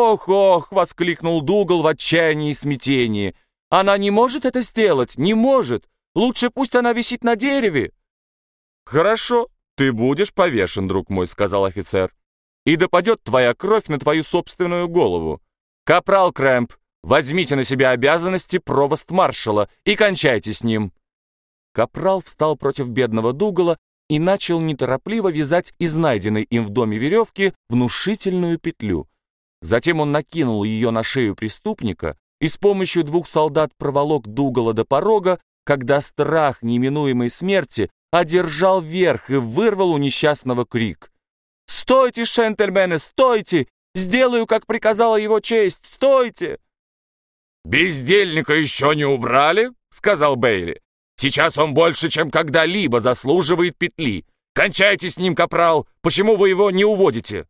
«Ох-ох!» — воскликнул Дугал в отчаянии и смятении. «Она не может это сделать, не может! Лучше пусть она висит на дереве!» «Хорошо, ты будешь повешен, друг мой», — сказал офицер. «И допадет твоя кровь на твою собственную голову. Капрал Крэмп, возьмите на себя обязанности провост-маршала и кончайте с ним». Капрал встал против бедного Дугала и начал неторопливо вязать из найденной им в доме веревки внушительную петлю. Затем он накинул ее на шею преступника и с помощью двух солдат проволок Дугала до порога, когда страх неминуемой смерти одержал верх и вырвал у несчастного крик. «Стойте, шентльмены, стойте! Сделаю, как приказала его честь! Стойте!» «Бездельника еще не убрали?» — сказал Бейли. «Сейчас он больше, чем когда-либо заслуживает петли. Кончайте с ним, капрал! Почему вы его не уводите?»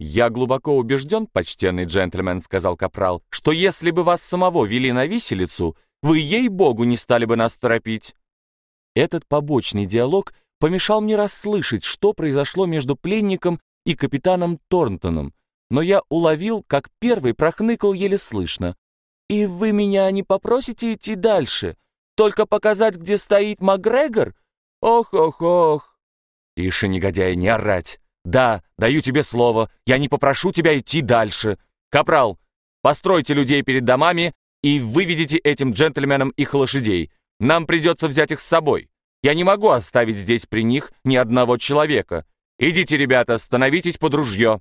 «Я глубоко убежден, почтенный джентльмен», — сказал капрал, «что если бы вас самого вели на виселицу, вы, ей-богу, не стали бы нас торопить». Этот побочный диалог помешал мне расслышать, что произошло между пленником и капитаном Торнтоном, но я уловил, как первый прохныкал еле слышно. «И вы меня не попросите идти дальше? Только показать, где стоит Макгрегор? Ох-ох-ох!» «Тише, негодяй, не орать! Да, даю тебе слово, я не попрошу тебя идти дальше. Капрал, постройте людей перед домами и выведите этим джентльменам их лошадей. Нам придется взять их с собой. Я не могу оставить здесь при них ни одного человека. Идите, ребята, становитесь под ружье».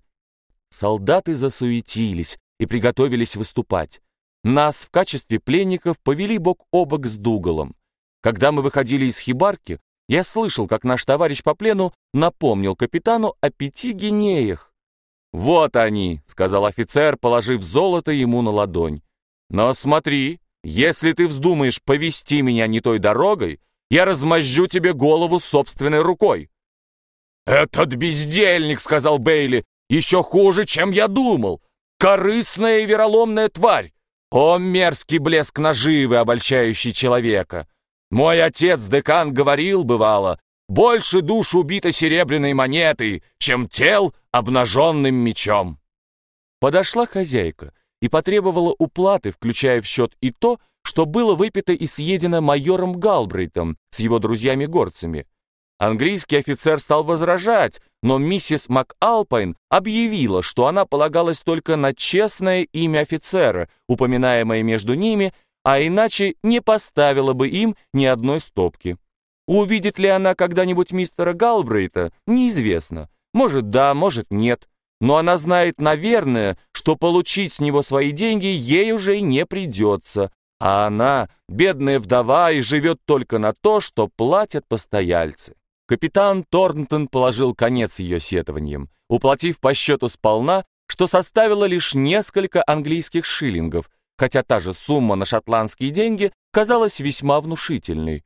Солдаты засуетились и приготовились выступать. Нас в качестве пленников повели бок о бок с Дугалом. Когда мы выходили из хибарки, я слышал, как наш товарищ по плену напомнил капитану о пяти гинеях. «Вот они», — сказал офицер, положив золото ему на ладонь. «Но смотри, если ты вздумаешь повести меня не той дорогой, я размозжу тебе голову собственной рукой». «Этот бездельник», — сказал Бейли, — «еще хуже, чем я думал. Корыстная и вероломная тварь. О, мерзкий блеск наживы, обольщающий человека! Мой отец, декан, говорил, бывало, больше душ убито серебряной монетой, чем тел обнаженным мечом». Подошла хозяйка и потребовала уплаты, включая в счет и то, что было выпито и съедено майором Галбрейтом с его друзьями-горцами. Английский офицер стал возражать, но миссис МакАлпайн объявила, что она полагалась только на честное имя офицера, упоминаемое между ними, а иначе не поставила бы им ни одной стопки. Увидит ли она когда-нибудь мистера Галбрейта, неизвестно. Может, да, может, нет но она знает, наверное, что получить с него свои деньги ей уже не придется, а она бедная вдова и живет только на то, что платят постояльцы. Капитан Торнтон положил конец ее сетованиям, уплатив по счету сполна, что составило лишь несколько английских шиллингов, хотя та же сумма на шотландские деньги казалась весьма внушительной.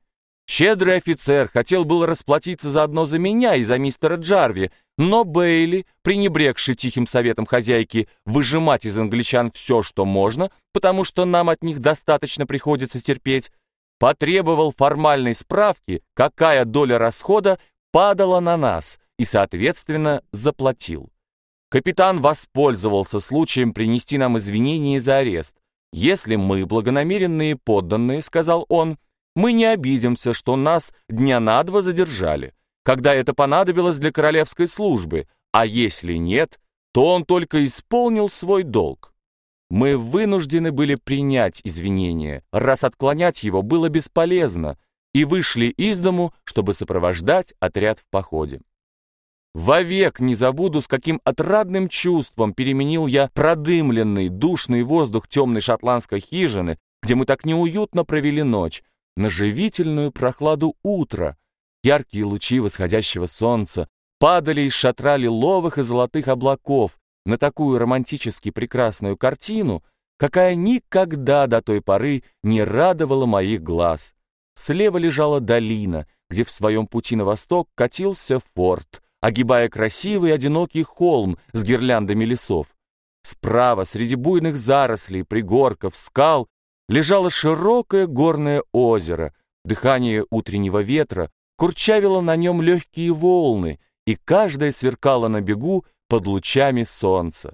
Щедрый офицер хотел было расплатиться заодно за меня и за мистера Джарви, но Бейли, пренебрегший тихим советом хозяйки выжимать из англичан все, что можно, потому что нам от них достаточно приходится терпеть, потребовал формальной справки, какая доля расхода падала на нас, и, соответственно, заплатил. Капитан воспользовался случаем принести нам извинения за арест. «Если мы благонамеренные подданные», — сказал он, — мы не обидимся, что нас дня на два задержали, когда это понадобилось для королевской службы, а если нет, то он только исполнил свой долг. Мы вынуждены были принять извинения, раз отклонять его было бесполезно, и вышли из дому, чтобы сопровождать отряд в походе. Вовек не забуду, с каким отрадным чувством переменил я продымленный, душный воздух темной шотландской хижины, где мы так неуютно провели ночь, на живительную прохладу утра. Яркие лучи восходящего солнца падали из шатра лиловых и золотых облаков на такую романтически прекрасную картину, какая никогда до той поры не радовала моих глаз. Слева лежала долина, где в своем пути на восток катился форт, огибая красивый одинокий холм с гирляндами лесов. Справа, среди буйных зарослей, пригорков, скал, лежало широкое горное озеро, дыхание утреннего ветра курчавило на нем легкие волны, и каждая сверкала на бегу под лучами солнца.